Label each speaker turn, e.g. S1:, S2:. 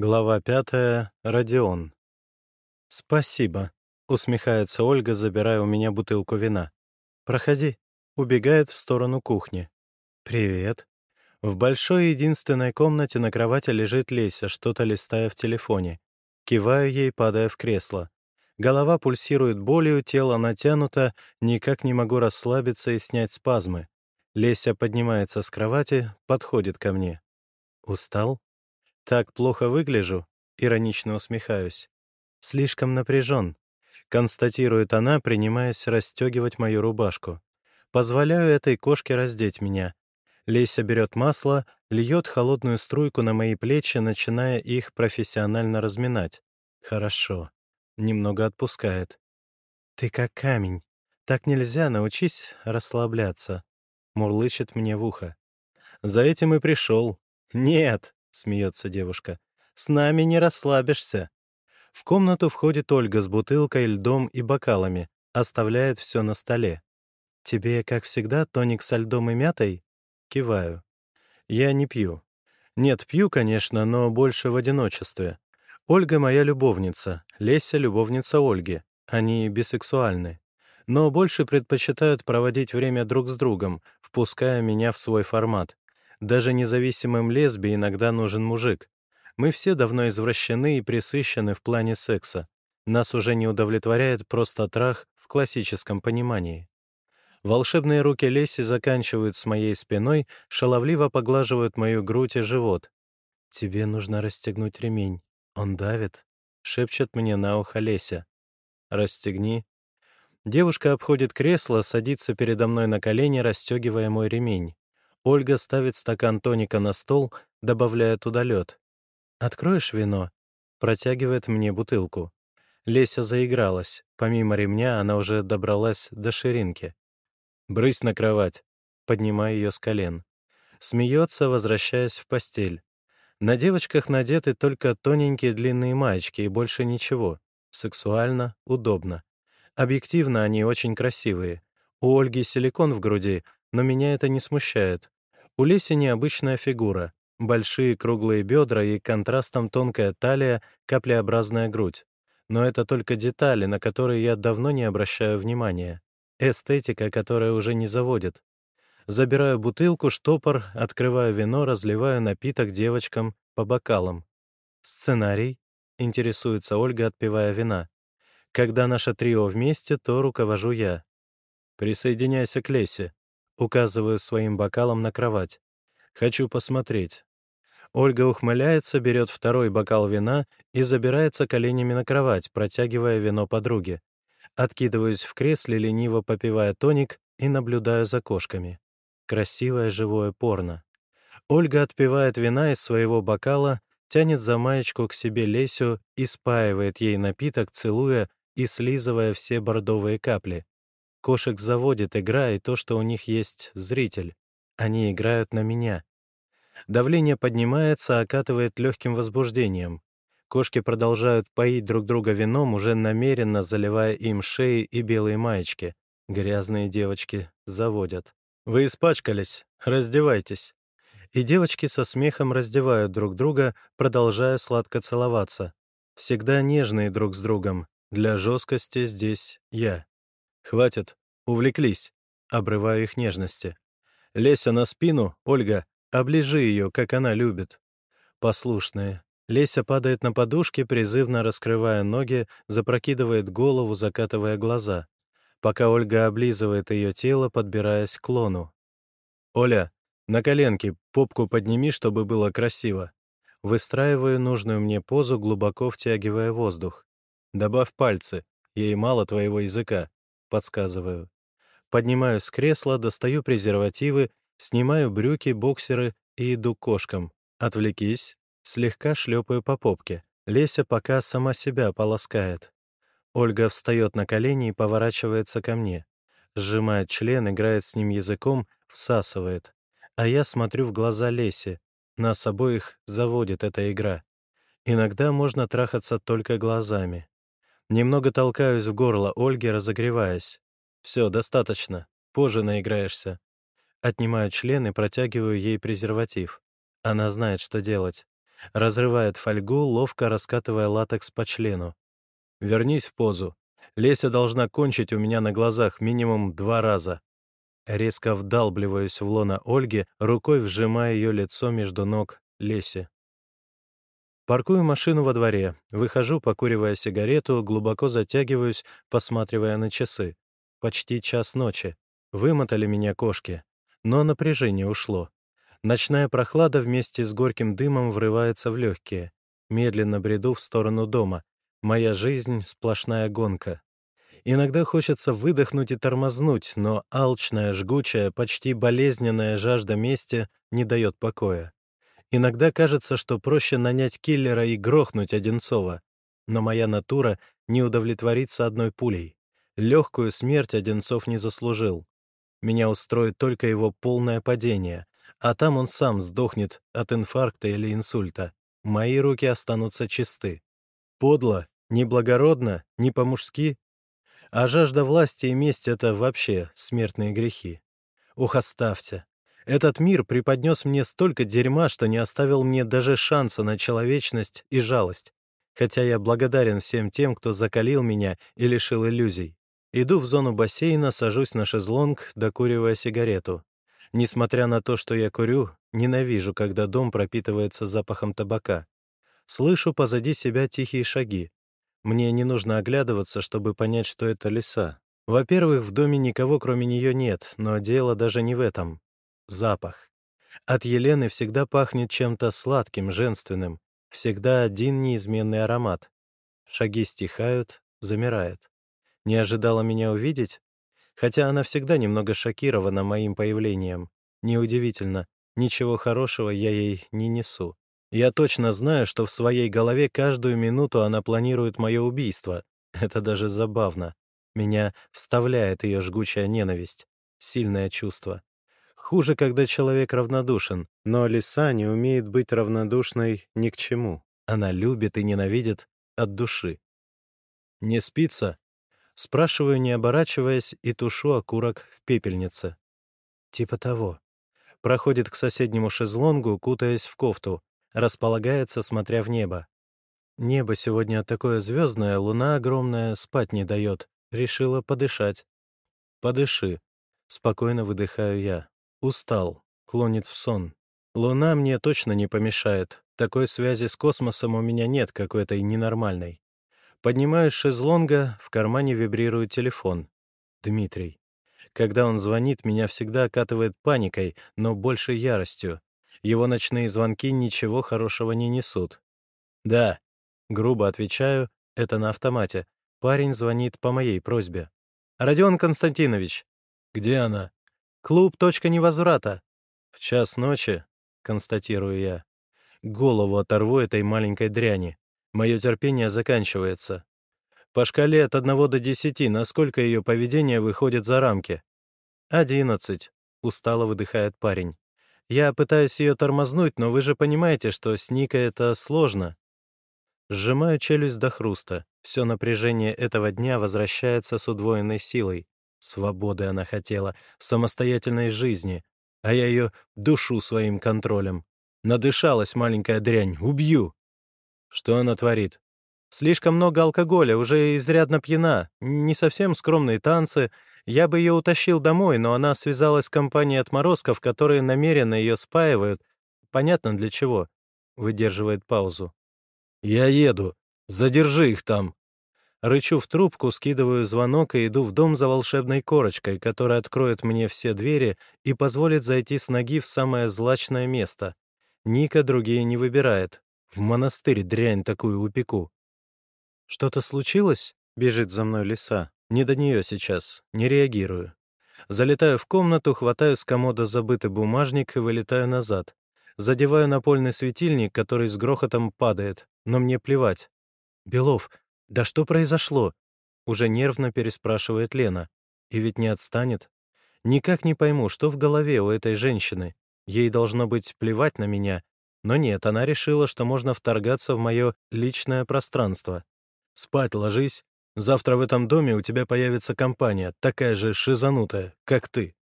S1: Глава пятая. Родион. «Спасибо», — усмехается Ольга, забирая у меня бутылку вина. «Проходи». Убегает в сторону кухни. «Привет». В большой единственной комнате на кровати лежит Леся, что-то листая в телефоне. Киваю ей, падая в кресло. Голова пульсирует болью, тело натянуто, никак не могу расслабиться и снять спазмы. Леся поднимается с кровати, подходит ко мне. «Устал?» «Так плохо выгляжу?» — иронично усмехаюсь. «Слишком напряжен», — констатирует она, принимаясь расстегивать мою рубашку. Позволяю этой кошке раздеть меня. Леся берет масло, льет холодную струйку на мои плечи, начиная их профессионально разминать. Хорошо. Немного отпускает. «Ты как камень. Так нельзя, научись расслабляться», — мурлычет мне в ухо. «За этим и пришел». «Нет», — смеется девушка. «С нами не расслабишься». В комнату входит Ольга с бутылкой, льдом и бокалами, оставляет все на столе. «Тебе, как всегда, тоник со льдом и мятой?» Киваю. «Я не пью. Нет, пью, конечно, но больше в одиночестве. Ольга моя любовница, Леся — любовница Ольги. Они бисексуальны. Но больше предпочитают проводить время друг с другом, впуская меня в свой формат. Даже независимым лесби иногда нужен мужик. Мы все давно извращены и присыщены в плане секса. Нас уже не удовлетворяет просто трах в классическом понимании. Волшебные руки Леси заканчивают с моей спиной, шаловливо поглаживают мою грудь и живот. «Тебе нужно расстегнуть ремень. Он давит», — шепчет мне на ухо Леся. «Расстегни». Девушка обходит кресло, садится передо мной на колени, расстегивая мой ремень. Ольга ставит стакан тоника на стол, добавляя туда лед. «Откроешь вино?» Протягивает мне бутылку. Леся заигралась. Помимо ремня она уже добралась до ширинки. «Брысь на кровать!» Поднимаю ее с колен. Смеется, возвращаясь в постель. На девочках надеты только тоненькие длинные маечки и больше ничего. Сексуально, удобно. Объективно они очень красивые. У Ольги силикон в груди, но меня это не смущает. У Леси необычная фигура. Большие круглые бедра и контрастом тонкая талия, каплеобразная грудь. Но это только детали, на которые я давно не обращаю внимания. Эстетика, которая уже не заводит. Забираю бутылку, штопор, открываю вино, разливаю напиток девочкам по бокалам. «Сценарий?» — интересуется Ольга, отпивая вина. «Когда наше трио вместе, то руковожу я». «Присоединяйся к Лесе», Указываю своим бокалом на кровать. «Хочу посмотреть». Ольга ухмыляется, берет второй бокал вина и забирается коленями на кровать, протягивая вино подруге. Откидываюсь в кресле, лениво попивая тоник и наблюдаю за кошками. Красивое живое порно. Ольга отпивает вина из своего бокала, тянет за маечку к себе Лесю и спаивает ей напиток, целуя и слизывая все бордовые капли. Кошек заводит игра и то, что у них есть зритель. Они играют на меня. Давление поднимается, окатывает легким возбуждением. Кошки продолжают поить друг друга вином, уже намеренно заливая им шеи и белые маечки. Грязные девочки заводят. «Вы испачкались. Раздевайтесь». И девочки со смехом раздевают друг друга, продолжая сладко целоваться. Всегда нежные друг с другом. Для жесткости здесь я. «Хватит, увлеклись», — обрываю их нежности. «Леся на спину, Ольга, оближи ее, как она любит». Послушные. Леся падает на подушке, призывно раскрывая ноги, запрокидывает голову, закатывая глаза, пока Ольга облизывает ее тело, подбираясь к лону. «Оля, на коленки, попку подними, чтобы было красиво». Выстраиваю нужную мне позу, глубоко втягивая воздух. «Добавь пальцы, ей мало твоего языка. Подсказываю. Поднимаюсь с кресла, достаю презервативы, снимаю брюки, боксеры и иду к кошкам. Отвлекись. Слегка шлепаю по попке. Леся пока сама себя полоскает. Ольга встает на колени и поворачивается ко мне. Сжимает член, играет с ним языком, всасывает. А я смотрю в глаза Лесе. Нас обоих заводит эта игра. Иногда можно трахаться только глазами. Немного толкаюсь в горло Ольги, разогреваясь. Все, достаточно. Позже наиграешься. Отнимаю член и протягиваю ей презерватив. Она знает, что делать. Разрывает фольгу, ловко раскатывая латекс по члену. «Вернись в позу. Леся должна кончить у меня на глазах минимум два раза». Резко вдалбливаюсь в лона Ольги, рукой вжимая ее лицо между ног Леси. Паркую машину во дворе, выхожу, покуривая сигарету, глубоко затягиваюсь, посматривая на часы. Почти час ночи. Вымотали меня кошки. Но напряжение ушло. Ночная прохлада вместе с горьким дымом врывается в легкие. Медленно бреду в сторону дома. Моя жизнь — сплошная гонка. Иногда хочется выдохнуть и тормознуть, но алчная, жгучая, почти болезненная жажда мести не дает покоя. Иногда кажется, что проще нанять киллера и грохнуть Одинцова. Но моя натура не удовлетворится одной пулей. Легкую смерть Одинцов не заслужил. Меня устроит только его полное падение, а там он сам сдохнет от инфаркта или инсульта. Мои руки останутся чисты. Подло, неблагородно, не по-мужски. А жажда власти и месть — это вообще смертные грехи. Ух, оставьте. Этот мир преподнес мне столько дерьма, что не оставил мне даже шанса на человечность и жалость. Хотя я благодарен всем тем, кто закалил меня и лишил иллюзий. Иду в зону бассейна, сажусь на шезлонг, докуривая сигарету. Несмотря на то, что я курю, ненавижу, когда дом пропитывается запахом табака. Слышу позади себя тихие шаги. Мне не нужно оглядываться, чтобы понять, что это лиса. Во-первых, в доме никого, кроме нее, нет, но дело даже не в этом. Запах. От Елены всегда пахнет чем-то сладким, женственным. Всегда один неизменный аромат. Шаги стихают, замирает. Не ожидала меня увидеть? хотя она всегда немного шокирована моим появлением. Неудивительно, ничего хорошего я ей не несу. Я точно знаю, что в своей голове каждую минуту она планирует мое убийство. Это даже забавно. Меня вставляет ее жгучая ненависть. Сильное чувство. Хуже, когда человек равнодушен, но лиса не умеет быть равнодушной ни к чему. Она любит и ненавидит от души. «Не спится?» Спрашиваю, не оборачиваясь, и тушу окурок в пепельнице. Типа того. Проходит к соседнему шезлонгу, кутаясь в кофту, располагается, смотря в небо. Небо сегодня такое звездное, луна огромная, спать не дает. Решила подышать. Подыши. Спокойно выдыхаю я. Устал. Клонит в сон. Луна мне точно не помешает. Такой связи с космосом у меня нет какой-то ненормальной. Поднимаюсь шезлонга, в кармане вибрирует телефон. Дмитрий. Когда он звонит, меня всегда окатывает паникой, но больше яростью. Его ночные звонки ничего хорошего не несут. «Да», — грубо отвечаю, это на автомате. Парень звонит по моей просьбе. «Родион Константинович». «Где она?» «Клуб «Точка невозврата». «В час ночи», — констатирую я. Голову оторву этой маленькой дряни. Мое терпение заканчивается. По шкале от 1 до 10, насколько ее поведение выходит за рамки? «Одиннадцать», — устало выдыхает парень. «Я пытаюсь ее тормознуть, но вы же понимаете, что с Никой это сложно». Сжимаю челюсть до хруста. Все напряжение этого дня возвращается с удвоенной силой. Свободы она хотела, самостоятельной жизни, а я ее душу своим контролем. Надышалась маленькая дрянь, убью. Что она творит? Слишком много алкоголя, уже изрядно пьяна, не совсем скромные танцы. Я бы ее утащил домой, но она связалась с компанией отморозков, которые намеренно ее спаивают. Понятно для чего. Выдерживает паузу. «Я еду. Задержи их там». Рычу в трубку, скидываю звонок и иду в дом за волшебной корочкой, которая откроет мне все двери и позволит зайти с ноги в самое злачное место. Ника другие не выбирает. В монастырь дрянь такую упеку. Что-то случилось? Бежит за мной лиса. Не до нее сейчас. Не реагирую. Залетаю в комнату, хватаю с комода забытый бумажник и вылетаю назад. Задеваю напольный светильник, который с грохотом падает, но мне плевать. «Белов, да что произошло?» Уже нервно переспрашивает Лена. И ведь не отстанет. Никак не пойму, что в голове у этой женщины. Ей должно быть плевать на меня, но нет, она решила, что можно вторгаться в мое личное пространство. «Спать ложись. Завтра в этом доме у тебя появится компания, такая же шизанутая, как ты».